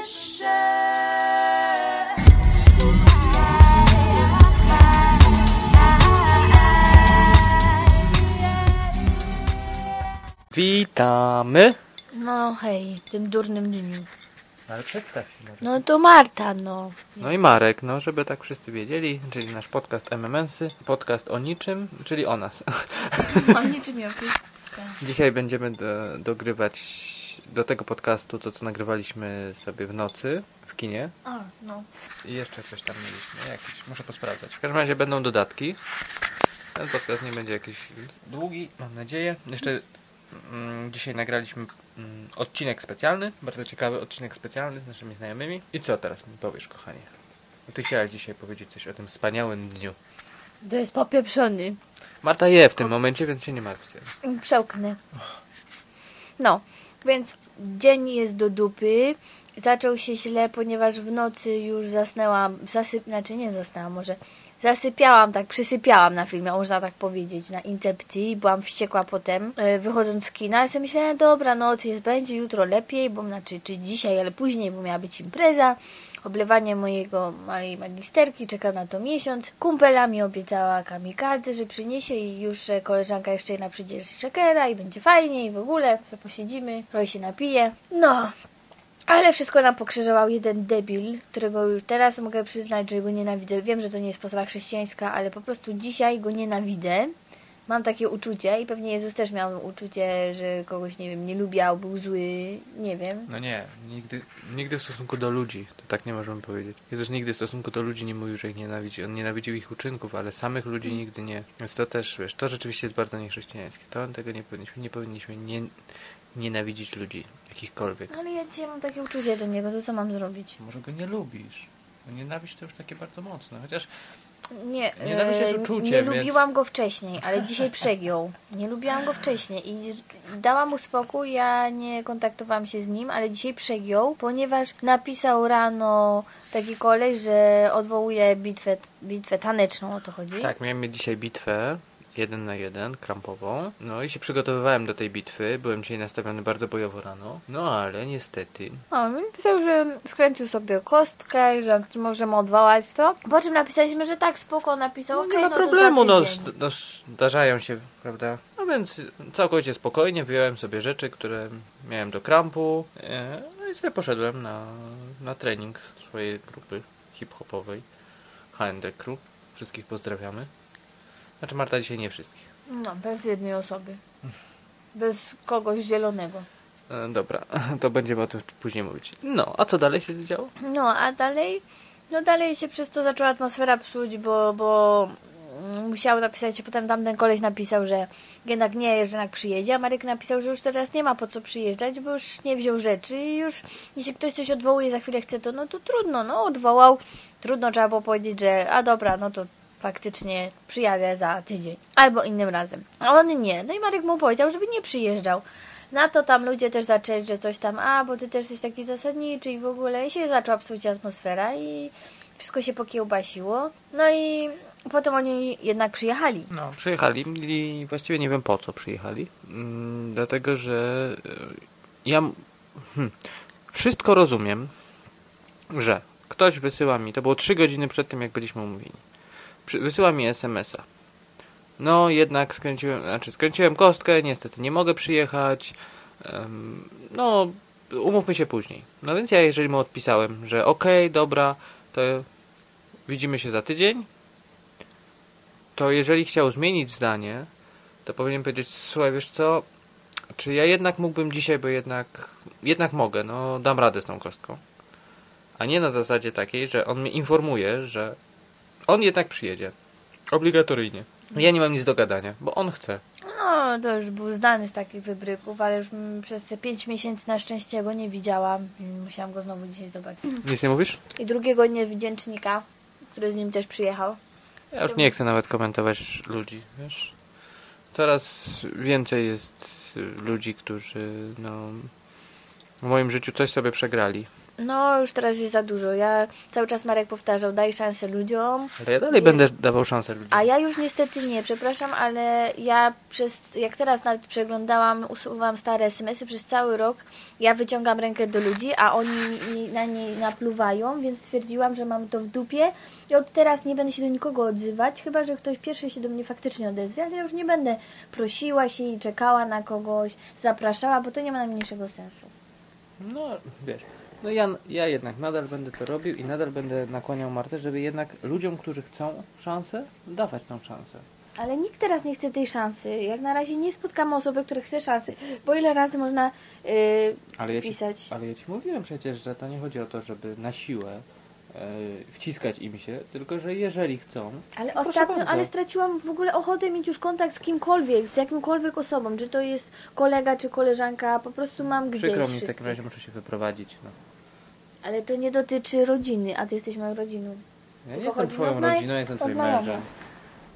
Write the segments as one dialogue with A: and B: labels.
A: wyższe.
B: Witamy.
C: No hej, w tym durnym dniu.
B: Ale przedstaw się może.
C: No to Marta, no.
B: No i Marek, no żeby tak wszyscy wiedzieli, czyli nasz podcast MMS-y, podcast o niczym, czyli o nas.
C: Mam niczym ją
B: Dzisiaj będziemy do, dogrywać do tego podcastu to, co nagrywaliśmy sobie w nocy w kinie.
C: A, no.
B: I jeszcze coś tam mieliśmy, jakieś, muszę posprawdzać. W każdym razie będą dodatki. Ten podcast nie będzie jakiś długi, mam nadzieję. Jeszcze mm, dzisiaj nagraliśmy mm, odcinek specjalny, bardzo ciekawy odcinek specjalny z naszymi znajomymi. I co teraz mi powiesz, kochanie? Ty chciałaś dzisiaj powiedzieć coś o tym wspaniałym dniu.
C: To jest popieprzony.
B: Marta je w tym momencie, więc się nie martwcie.
C: Przełknę. No, więc dzień jest do dupy. Zaczął się źle, ponieważ w nocy już zasnęłam, zasyp, znaczy nie zasnęłam, może zasypiałam, tak przysypiałam na filmie, można tak powiedzieć, na incepcji. Byłam wściekła potem, e, wychodząc z kina. Ja sobie myślałam, dobra, noc jest, będzie jutro lepiej, bo znaczy, czy dzisiaj, ale później, bo miała być impreza. Oblewanie mojego, mojej magisterki, czeka na to miesiąc. Kumpela mi obiecała kamikadze, że przyniesie i już że koleżanka jeszcze jedna przyjdzie z czekera i będzie fajnie i w ogóle. sobie posiedzimy, trochę się napije. No, ale wszystko nam pokrzyżował jeden debil, którego już teraz mogę przyznać, że go nienawidzę. Wiem, że to nie jest postawa chrześcijańska, ale po prostu dzisiaj go nienawidzę. Mam takie uczucie i pewnie Jezus też miał uczucie, że kogoś, nie wiem, nie lubiał, był zły, nie wiem.
B: No nie, nigdy, nigdy w stosunku do ludzi, to tak nie możemy powiedzieć. Jezus nigdy w stosunku do ludzi nie mówił, że ich nienawidzi. On nienawidził ich uczynków, ale samych ludzi nigdy nie. Więc to też, wiesz, to rzeczywiście jest bardzo niechrześcijańskie. To tego nie powinniśmy, nie powinniśmy nie, nienawidzić ludzi, jakichkolwiek.
C: Ale ja dzisiaj mam takie uczucie do niego, to co mam zrobić?
B: Może go nie lubisz. Nienawiść to już takie bardzo mocne, chociaż
C: Nie,
B: Nienawiść jest
C: e,
B: uczuciem,
C: nie
B: więc-
C: lubiłam go wcześniej, ale dzisiaj przegiął. Nie lubiłam go wcześniej i dałam mu spokój, ja nie kontaktowałam się z nim, ale dzisiaj przegiął, ponieważ napisał rano taki koleś, że odwołuje bitwę, bitwę taneczną, o to chodzi.
B: tak, miałem dzisiaj bitwę jeden na jeden, krampową. No i się przygotowywałem do tej bitwy. Byłem dzisiaj nastawiony bardzo bojowo rano. No ale niestety
C: No, napisał, że skręcił sobie kostkę, że możemy odwołać to. Po czym napisaliśmy, że tak, spoko, napisał,
B: No, nie ma
C: no
B: problemu, no, no zdarzają się, prawda? No więc całkowicie spokojnie wyjąłem sobie rzeczy, które miałem do krampu. e, No i sobie poszedłem na, na trening swojej grupy hip-hopowej HND Crew. Wszystkich pozdrawiamy. Znaczy Marta dzisiaj nie wszystkich.
C: No, bez jednej osoby. Bez kogoś zielonego.
B: E, Dobra, to będziemy o tym później mówić. No, a co dalej się działo?
C: No, a dalej, no dalej się przez to zaczęła atmosfera psuć, bo, bo mm, musiał napisać, potem tamten koleś napisał, że jednak nie, że jednak przyjedzie, a Marek napisał, że już teraz nie ma po co przyjeżdżać, bo już nie wziął rzeczy i już jeśli ktoś coś odwołuje, za chwilę chce to, no to trudno, no odwołał, trudno trzeba było powiedzieć, że a dobra, no to faktycznie przyjadę za tydzień, albo innym razem. A on nie, no i Marek mu powiedział, żeby nie przyjeżdżał. Na to tam ludzie też zaczęli, że coś tam, a bo ty też jesteś taki zasadniczy i w ogóle i się zaczęła psuć atmosfera i wszystko się pokiełbasiło. No i potem oni jednak przyjechali.
B: No, przyjechali i właściwie nie wiem po co przyjechali. Mm, dlatego, że e, ja hmm, wszystko rozumiem, że ktoś wysyła mi, to było 3 godziny przed tym, jak byliśmy umówieni, wysyła mi SMS-a. No, jednak skręciłem, znaczy skręciłem kostkę, niestety nie mogę przyjechać. No, umówmy się później. No więc ja, jeżeli mu odpisałem, że okej, dobra, to widzimy się za tydzień, to jeżeli chciał zmienić zdanie, to powinien powiedzieć, słuchaj, wiesz co, czy ja jednak mógłbym dzisiaj, bo jednak, jednak mogę, no dam radę z tą kostką. A nie na zasadzie takiej, że on mnie informuje, że on jednak przyjedzie. Obligatoryjnie. Ja nie mam nic do gadania, bo on chce.
C: No, to już był znany z takich wybryków, ale już przez te 5 miesięcy na szczęście go nie widziałam. Musiałam go znowu dzisiaj zobaczyć.
B: Nic nie mówisz?
C: I drugiego niewdzięcznika, który z nim też przyjechał.
B: Ja już nie chcę nawet komentować ludzi, wiesz. Coraz więcej jest y, ludzi, którzy no, w moim życiu coś sobie przegrali.
C: No, już teraz jest za dużo. Ja cały czas Marek powtarzał, daj szansę ludziom.
B: Ale ja dalej
C: Wiesz-
B: będę dawał szansę ludziom.
C: A ja już niestety nie, przepraszam, ale ja przez, jak teraz nawet przeglądałam, usuwam stare SMS-y przez cały rok, ja wyciągam rękę do ludzi, a oni na niej napluwają, więc stwierdziłam, że mam to w dupie i od teraz nie będę się do nikogo odzywać, chyba, że ktoś pierwszy się do mnie faktycznie odezwie, ale ja już nie będę prosiła się i czekała na kogoś, zapraszała, bo to nie ma najmniejszego sensu.
B: No, wiesz, no ja, ja jednak nadal będę to robił i nadal będę nakłaniał Martę, żeby jednak ludziom, którzy chcą szansę, dawać tą szansę.
C: Ale nikt teraz nie chce tej szansy. Jak na razie nie spotkamy osoby, która chce szansy. Bo ile razy można yy,
B: Ale ja, ci,
C: pisać?
B: ale ja ci mówiłem przecież, że to nie chodzi o to, żeby na siłę e, wciskać im się, tylko że jeżeli chcą.
C: Ale ostatnio, ale straciłam w ogóle ochotę mieć już kontakt z kimkolwiek, z jakimkolwiek osobą, czy to jest kolega, czy koleżanka, po prostu mam gdzieś
B: Przykro mi w takim razie muszę się wyprowadzić. No.
C: Ale to nie dotyczy rodziny, a ty jesteś moją rodziną.
B: Ja nie
C: Tylko
B: jestem
C: chodzi
B: twoją
C: o znaj-
B: rodziną, jestem
C: o
B: twoim
C: znajomych.
B: mężem.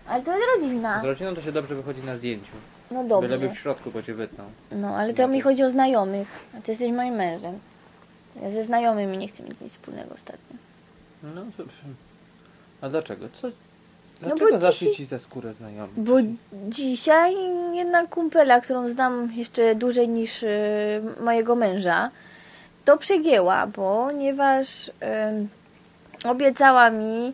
C: Ale to jest rodzina.
B: Z rodziną to się dobrze wychodzi na zdjęciu.
C: No
B: Byleby
C: dobrze.
B: w środku, bo cię wytną.
C: No, ale to mi chodzi o znajomych, a ty jesteś moim mężem. Ja ze znajomymi nie chcę mieć nic wspólnego ostatnio.
B: No, to- a dlaczego? Co?
C: No
B: Dlaczego
C: bo dzisiaj-
B: ci za skórę znajomi?
C: Bo dzisiaj jedna kumpela, którą znam jeszcze dłużej niż y, mojego męża, to przegięła, ponieważ obiecała mi,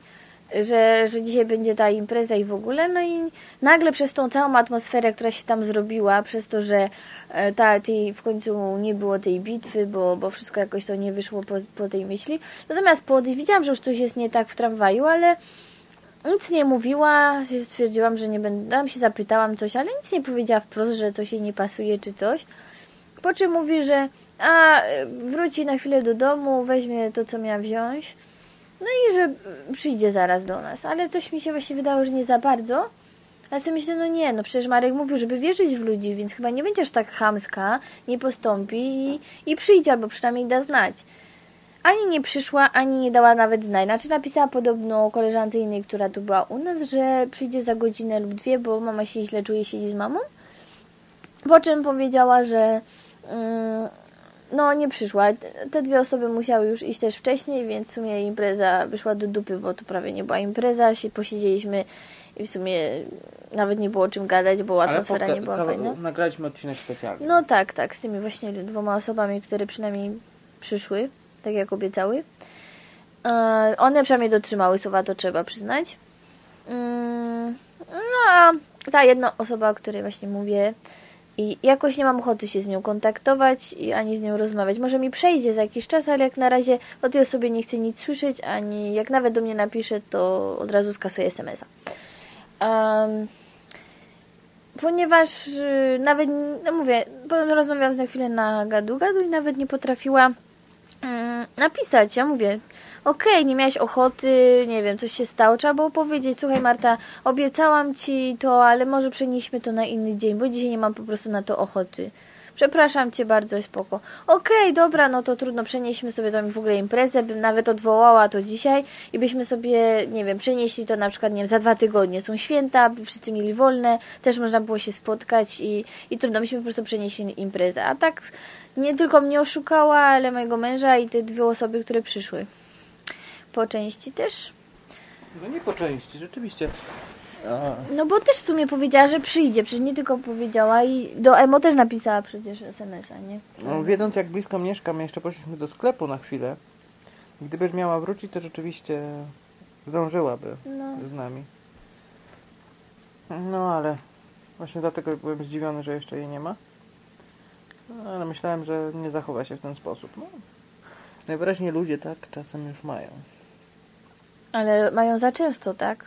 C: że, że dzisiaj będzie ta impreza i w ogóle, no i nagle przez tą całą atmosferę, która się tam zrobiła, przez to, że e, ta, tej, w końcu nie było tej bitwy, bo, bo wszystko jakoś to nie wyszło po, po tej myśli, to zamiast podejść, widziałam, że już coś jest nie tak w tramwaju, ale nic nie mówiła, stwierdziłam, że nie będę, tam się zapytałam coś, ale nic nie powiedziała wprost, że coś jej nie pasuje czy coś. Po czym mówi, że a, wróci na chwilę do domu, weźmie to, co miała wziąć. No i że przyjdzie zaraz do nas. Ale coś mi się właśnie wydało, że nie za bardzo. Ale sobie myślę, no nie, no przecież Marek mówił, żeby wierzyć w ludzi, więc chyba nie będziesz tak chamska, nie postąpi i, i przyjdzie, albo przynajmniej da znać. Ani nie przyszła, ani nie dała nawet znać. Znaczy napisała podobno koleżance innej, która tu była u nas, że przyjdzie za godzinę lub dwie, bo mama się źle czuje, siedzi z mamą. Po czym powiedziała, że no nie przyszła. Te- dwie osoby musiały już iść też wcześniej, więc w sumie impreza wyszła do dupy, bo to prawie nie była impreza. Posiedzieliśmy i w sumie nawet nie było o czym gadać, bo atmosfera nie była fajna.
B: Nagraliśmy odcinek specjalny.
C: No tak, tak, z tymi właśnie dwoma osobami, które przynajmniej przyszły, tak jak obiecały. E, one przynajmniej dotrzymały słowa, to trzeba przyznać. Mm, No a ta jedna osoba, o której właśnie mówię, i jakoś nie mam ochoty się z nią kontaktować i ani z nią rozmawiać. Może mi przejdzie za jakiś czas, ale jak na razie o tej osobie nie chcę nic słyszeć, ani jak nawet do mnie napisze, to od razu skasuję SMS-a. Em, ponieważ y, nawet, no mówię, rozmawiałam z nią chwilę na gadu-gadu i nawet nie potrafiła napisać. Ja mówię, okej, nie miałaś ochoty, nie wiem, coś się stało, trzeba było powiedzieć, słuchaj Marta, obiecałam ci to, ale może przenieśmy to na inny dzień, bo dzisiaj nie mam po prostu na to ochoty. Przepraszam cię bardzo, spoko. Okej, dobra, no to trudno, przenieśmy sobie tą w ogóle imprezę, bym nawet odwołała to dzisiaj i byśmy sobie, nie wiem, przenieśli to na przykład, nie wiem, za dwa tygodnie. Są święta, by wszyscy mieli wolne, też można było się spotkać i, i trudno, myśmy po prostu przenieśli imprezę. A tak nie tylko mnie oszukała, ale mojego męża i te dwie osoby, które przyszły. Po części też.
B: No nie po części, rzeczywiście.
C: No bo też w sumie powiedziała, że przyjdzie. Przecież nie tylko powiedziała i do Emo też napisała przecież SMS-a, nie?
B: no, wiedząc jak blisko mieszkam, jeszcze poszliśmy do sklepu na chwilę. Gdybyś miała wrócić, to rzeczywiście zdążyłaby
C: No.
B: z nami. No ale właśnie dlatego byłem zdziwiony, że jeszcze jej nie ma. No, ale myślałem, że nie zachowa się w ten sposób. No, najwyraźniej ludzie tak czasem już mają.
C: Ale mają za często, tak?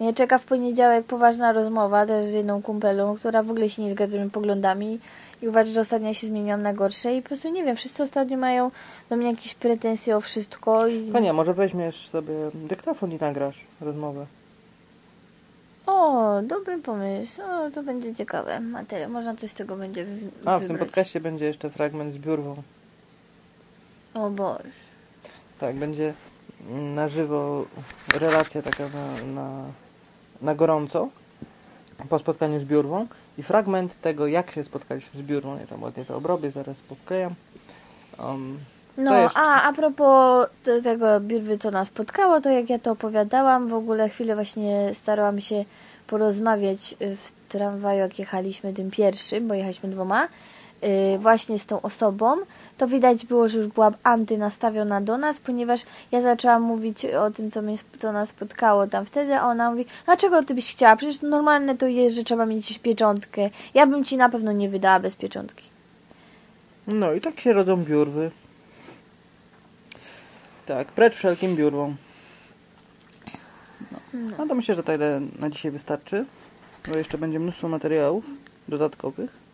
C: Mnie czeka w poniedziałek poważna rozmowa też z jedną kumpelą, która w ogóle się nie zgadza z moimi poglądami i uważa, że ostatnio się zmieniłam na gorsze i po prostu nie wiem, wszyscy ostatnio mają do mnie jakieś pretensje o wszystko i...
B: Panie, może weźmiesz sobie dyktafon i nagrasz rozmowę.
C: O, dobry pomysł. O, to będzie ciekawe. Materiał, można coś z tego będzie wy-
B: A, w tym podcaście będzie jeszcze fragment z biurwą.
C: O Boże.
B: Tak, będzie na żywo relacja taka na, na, na gorąco po spotkaniu z biurwą i fragment tego, jak się spotkaliśmy z biurwą. Ja tam ładnie to obrobię, zaraz poklejam. Um,
C: No, a a propos te- tego biurwy, co nas spotkało, to jak ja to opowiadałam, w ogóle chwilę właśnie starałam się porozmawiać y, w tramwaju, jak jechaliśmy tym pierwszym, bo jechaliśmy dwoma, właśnie z tą osobą, to widać było, że już była antynastawiona do nas, ponieważ ja zaczęłam mówić o tym, co, mnie, co nas spotkało tam wtedy, a ona mówi, dlaczego ty byś chciała? Przecież normalne to jest, że trzeba mieć pieczątkę. Ja bym ci na pewno nie wydała bez pieczątki.
B: no i tak się rodzą biurwy. Tak, precz wszelkim biurwom. No. no to myślę, że tyle na dzisiaj wystarczy. Bo jeszcze będzie mnóstwo materiałów dodatkowych,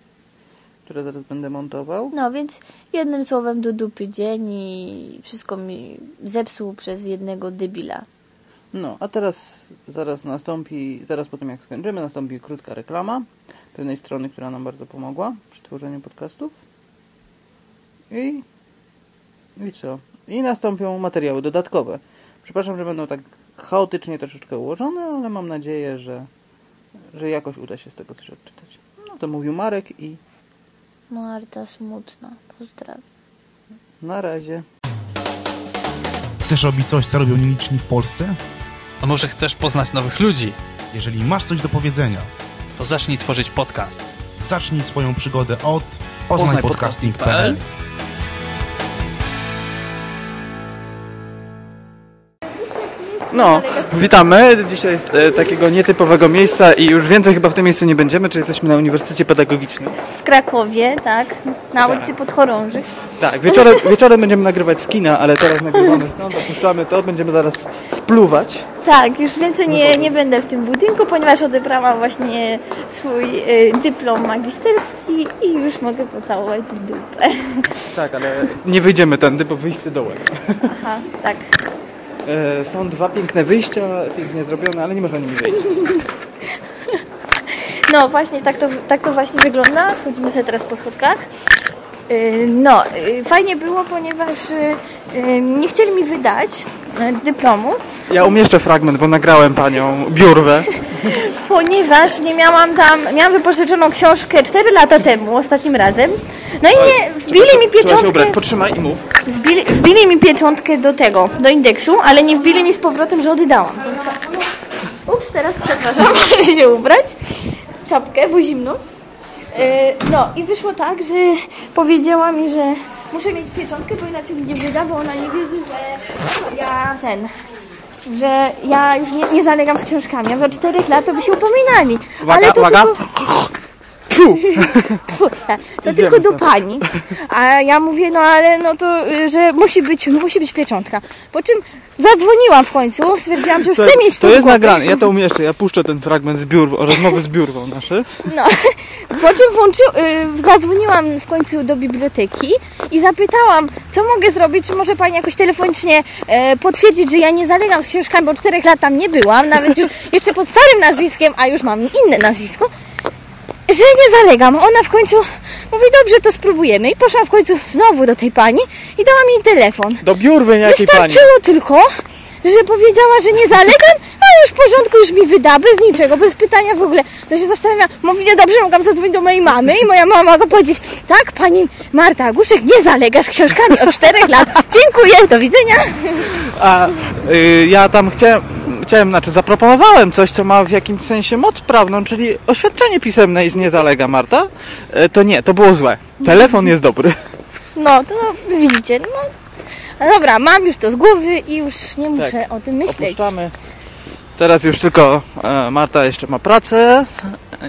B: które zaraz będę montował.
C: No więc jednym słowem do dupy dzień i wszystko mi zepsuł przez jednego debila.
B: No, a teraz zaraz nastąpi, zaraz po tym jak skończymy, nastąpi krótka reklama pewnej strony, która nam bardzo pomogła przy tworzeniu podcastów. I, i co? I nastąpią materiały dodatkowe. Przepraszam, że będą tak chaotycznie troszeczkę ułożone, ale mam nadzieję, że, że jakoś uda się z tego coś odczytać. No to mówił Marek i
C: Marta smutna. Pozdrawiam.
B: na razie.
A: Chcesz robić coś, co robią nieliczni w Polsce?
D: A może chcesz poznać nowych ludzi?
A: Jeżeli masz coś do powiedzenia,
D: To zacznij tworzyć podcast.
A: zacznij swoją przygodę od poznajpodcasting.pl
E: No, witamy. Dzisiaj e, takiego nietypowego miejsca i już więcej chyba w tym miejscu nie będziemy, czy jesteśmy na Uniwersytecie Pedagogicznym.
C: W Krakowie, tak. Na ulicy Podchorążych.
E: Tak, wieczorem, wieczorem będziemy nagrywać z kina, ale teraz nagrywamy stąd, opuszczamy to, będziemy zaraz spluwać.
C: Tak, już więcej nie, nie będę w tym budynku, ponieważ odebrałam właśnie swój y, dyplom magisterski i już mogę pocałować w dupę.
E: Tak, ale nie wyjdziemy tędy, bo wyjście dołem.
C: Aha, tak.
E: E, są dwa piękne wyjścia, pięknie zrobione, ale nie można nimi wejść.
C: No właśnie, tak to, tak to właśnie wygląda. Chodzimy sobie teraz po schodkach. Y, No, y, fajnie było, ponieważ nie chcieli mi wydać dyplomu,
E: Ja umieszczę fragment, bo nagrałem panią Biurwę.
C: Ponieważ nie miałam tam, miałam wypożyczoną książkę 4 lata temu, ostatnim razem. No i nie, wbili mi pieczątkę,
E: potrzymaj i mów.
C: wbili, wbili mi pieczątkę do tego, do indeksu, ale nie wbili mi z powrotem, że oddałam. Ups, teraz przepraszam, muszę się ubrać. Czapkę, bo zimno. E, No i wyszło tak, że powiedziała mi, że muszę mieć pieczątkę, bo inaczej mi nie wyda, bo ona nie wierzy, że ja ten, że ja już nie, nie zalegam z książkami. Ja od czterech lat to by się upominali.
E: Uwaga,
C: Ale to
E: uwaga.
C: tylko...
E: Tfu!
C: Fu, tak, to
E: Idziemy
C: tylko do pani. A ja mówię, no ale no to, y, że musi być, musi być pieczątka. Po czym zadzwoniłam w końcu, stwierdziłam, że już
E: To,
C: chcę mieć
E: to jest nagrane, ja to umieszczę, ja puszczę ten fragment z biur, rozmowy z biurwą naszy.
C: No, po czym włączy, y, zadzwoniłam w końcu do biblioteki i zapytałam, co mogę zrobić, czy może pani jakoś telefonicznie e, potwierdzić, że ja nie zalegam z książkami, bo czterech lat tam nie byłam, nawet już, jeszcze pod starym nazwiskiem, a już mam inne nazwisko, że nie zalegam. Ona w końcu mówi, dobrze, to spróbujemy. I poszłam w końcu znowu do tej pani i dała mi telefon.
E: Do biurwy niejakiej pani.
C: Wystarczyło tylko, że powiedziała, że nie zalegam, już w porządku, już mi wyda, bez niczego, bez pytania w ogóle. To się zastanawiam, mówi, nie dobrze, mogłam zadzwonić do mojej mamy i moja mama mogła powiedzieć, tak, pani Marta Aguszek nie zalega z książkami od czterech lat. Dziękuję, do widzenia.
E: A y, ja tam chciałem, chciałem, znaczy zaproponowałem coś, co ma w jakimś sensie moc prawną, czyli oświadczenie pisemne, iż nie zalega Marta. E, to nie, to było złe. Telefon jest dobry.
C: No, to widzicie, no. No dobra, mam już to z głowy i już nie muszę
E: Tak,
C: o tym myśleć.
E: Opuszczamy. Teraz już tylko e, Marta jeszcze ma pracę.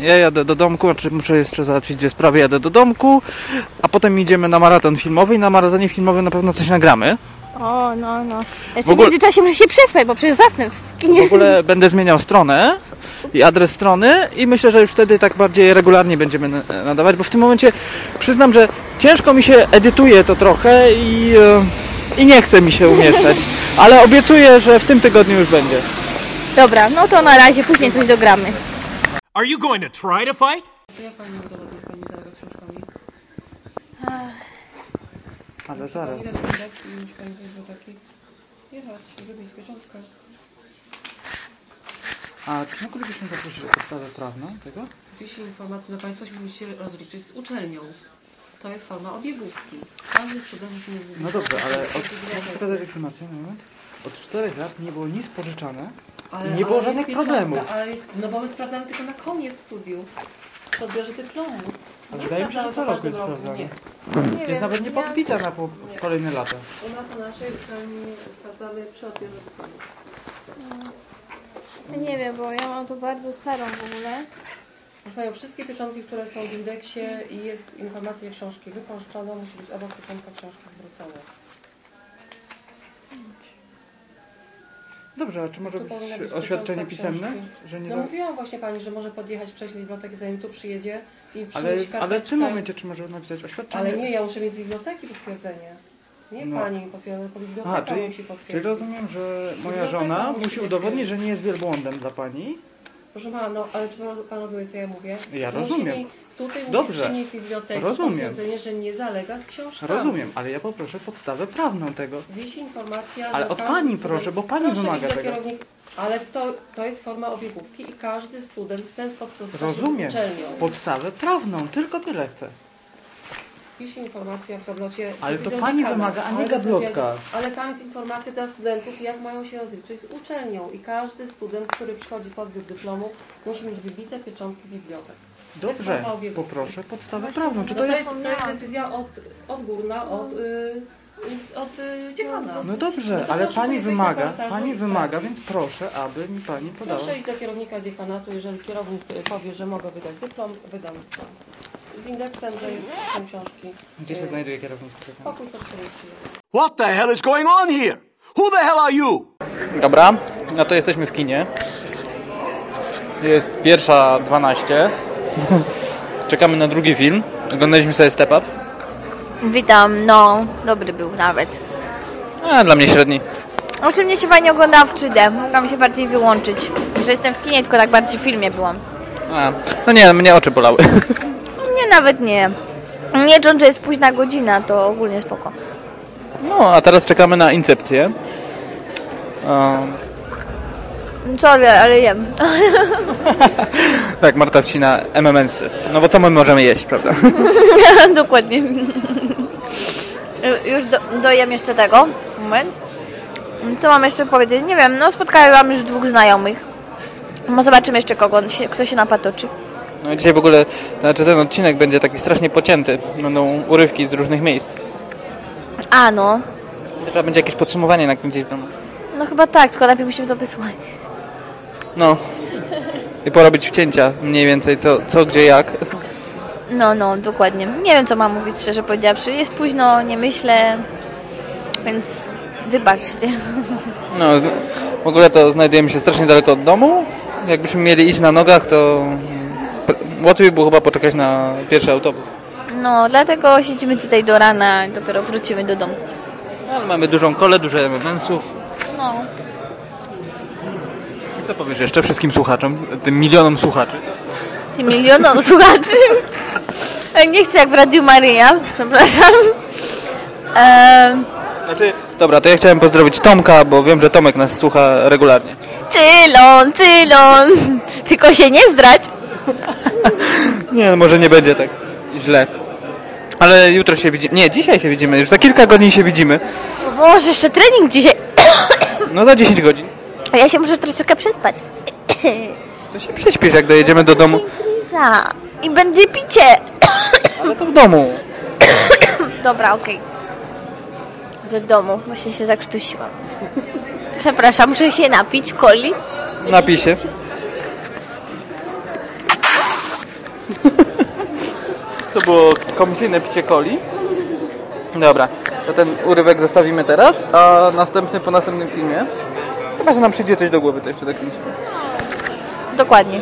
E: Ja jadę do domku, znaczy muszę jeszcze załatwić dwie sprawy, jadę do domku, a potem idziemy na maraton filmowy i na maratonie filmowym na pewno coś nagramy.
C: O, no, no. Jeszcze
E: W ogóle-
C: w międzyczasie muszę się przespać, bo przecież zasnę w kinie.
E: W ogóle będę zmieniał stronę i adres strony i myślę, że już wtedy tak bardziej regularnie będziemy na- nadawać, bo w tym momencie przyznam, że ciężko mi się edytuje to trochę i, e, i nie chce mi się umieszczać, ale obiecuję, że w tym tygodniu już będzie.
C: Dobra, no to na razie, później coś dogramy.
F: Are you going to try to fight?
E: Ale zaraz.
G: Widać widać i musi pani do takiej jechać i zrobić pieczątkę.
E: A czy moglibyśmy zaprosić o podstawę prawną tego?
G: Wisi informację dla Państwa, że musicie rozliczyć z uczelnią. to jest forma obiegówki. Każdy student musi mieć
E: No dobrze, ale od, mogę pokazać informację na moment? Od 4 lat nie było nic pożyczane.
G: Ale,
E: nie było
G: ale
E: żadnych
G: jest pieczątka,
E: problemów.
G: Ale, no bo my sprawdzamy tylko na koniec studiów. Po odbiorze dyplomu.
E: Ale
G: Nie
E: wydaje mi się, że
G: sprawdzamy
E: co roku jest
G: każdym
E: sprawdzane.
G: Nie.
C: Nie
E: Jest nawet nie podbita na po, kolejne lata.
G: U nas na naszej uczelni sprawdzamy przy odbiorze dyplomu.
C: Nie wiem, bo ja mam to bardzo starą w ogóle.
G: Proszę Panią, wszystkie pieczątki, które są w indeksie i jest informacja książki wypożyczona, musi być obok pieczątka książki zwrócona.
E: Dobrze, a czy może być
G: być
E: oświadczenie pisemne?
G: książki.
E: Że nie
G: No
E: za...
G: mówiłam właśnie Pani, że może podjechać wcześniej do biblioteki, zanim tu przyjedzie i
E: ale,
G: przynieść
E: ale w
G: karteczkę.
E: tym momencie czy może napisać oświadczenie?
G: Ale nie, ja muszę mieć z biblioteki potwierdzenie. Nie
E: No.
G: Pani potwierdza, tylko biblioteka
E: A, czyli,
G: musi
E: czyli
G: potwierdzić.
E: rozumiem, że moja
G: Biblioteka
E: żona
G: musi
E: musi udowodnić, że nie jest wielbłądem dla pani.
G: Proszę Pana, no ale czy Pan, pan rozumie, co ja mówię?
E: Ja
G: Musi
E: rozumiem.
G: mi- Tutaj musi
E: Dobrze.
G: biblioteki
E: Rozumiem.
G: potwierdzenie, że nie zalega z książkami.
E: Rozumiem, ale ja poproszę podstawę prawną tego.
G: Wisi informacja,
E: Ale
G: że
E: od
G: każdy
E: pani
G: student-
E: proszę, bo pani
G: proszę
E: wymaga
G: iść do
E: tego.
G: kierownika- Ale to, to jest forma obiegówki i każdy student w ten sposób konsultuje się
E: Rozumiem.
G: z uczelnią.
E: Podstawę prawną, tylko tyle chcę.
G: Wisi informacja w gablocie.
E: Ale to pani wymaga, a nie
G: Ale
E: gablotka.
G: Ale tam jest informacja dla studentów, jak mają się rozliczyć z uczelnią. I każdy student, który przychodzi po dyplomu, musi mieć wybite pieczątki z bibliotek.
E: Dobrze, poproszę podstawę prawną. Czy
G: No
E: to
G: to
E: jest...
G: to jest decyzja od, odgórna, od, y, od y, dziekana.
E: No dobrze,
G: No to
E: ale pani wymaga, pani wymaga, więc proszę, aby mi pani podała.
G: Proszę iść do kierownika dziekanatu, jeżeli kierownik powie, że mogę wydać dyplom, wydam dyplom. Z indeksem, że jest są książki.
E: Gdzie się
G: Y,
E: znajduje kierownik?
G: Pokój 141.
H: What the hell is going on here? Who the hell are you?
E: Dobra, no to jesteśmy w kinie. Jest pierwsza 12. Czekamy na drugi film. Oglądaliśmy sobie Step Up.
C: Witam, no, dobry był nawet.
E: A, dla mnie średni.
C: O czym mnie się fajnie oglądała w 3D. Mogłam się bardziej wyłączyć. Że jestem w kinie, tylko tak bardziej w filmie byłam.
E: A, no nie, mnie oczy bolały.
C: Nie, nawet nie. Nie cząc, że jest późna godzina, to ogólnie spoko.
E: No, a teraz czekamy na Incepcję. Um,
C: Sorry, ale jem.
E: tak, Marta wcina MMS. No bo co my możemy jeść, prawda?
C: Dokładnie. Już do, dojem jeszcze tego. Moment. Co mam jeszcze powiedzieć? Nie wiem, no spotkałam już dwóch znajomych. No zobaczymy jeszcze kogo, się, kto się napatoczy.
E: No dzisiaj w ogóle, to znaczy ten odcinek będzie taki strasznie pocięty. Będą urywki z różnych miejsc.
C: A no,
E: Trzeba będzie jakieś podsumowanie na gdzieś tam.
C: no chyba tak, tylko najpierw musimy to wysłać.
E: No. I porobić wcięcia mniej więcej co, co gdzie jak.
C: No, no, dokładnie. Nie wiem, co mam mówić, szczerze powiedziawszy. Jest późno, nie myślę, więc wybaczcie.
E: No, w ogóle to znajdujemy się strasznie daleko od domu. Jakbyśmy mieli iść na nogach, to mm, łatwiej było chyba poczekać na pierwszy autobus.
C: No, dlatego siedzimy tutaj do rana i dopiero wrócimy do domu.
E: Ale mamy dużą kolę, dużo MMS-ów.
C: No.
E: I co powiesz jeszcze wszystkim słuchaczom, tym milionom słuchaczy?
C: Tym milionom słuchaczy. Ej, Nie chcę jak w Radiu Maryja, przepraszam. Eee,
E: Znaczy, dobra, to ja chciałem pozdrowić Tomka, bo wiem, że Tomek nas słucha regularnie.
C: cylon, cylon. Tylko się nie zdrać.
E: Nie, no może nie będzie tak źle. Ale jutro się widzimy. Nie, dzisiaj się widzimy. Już za kilka godzin się widzimy.
C: Boże, jeszcze trening dzisiaj.
E: No za 10 godzin.
C: A ja się muszę troszeczkę przespać.
E: To się prześpisz, jak dojedziemy do domu.
C: Impreza. I będzie picie.
E: Ale to w domu.
C: Dobra, okej. Z domu, właśnie się zakrztusiłam. Przepraszam, muszę się napić coli.
E: Napij się. To było komisyjne picie coli. Dobra, to ten urywek zostawimy teraz, a następny po następnym filmie. Chyba, że nam przyjdzie coś do głowy, to jeszcze dokręcimy.
C: Dokładnie.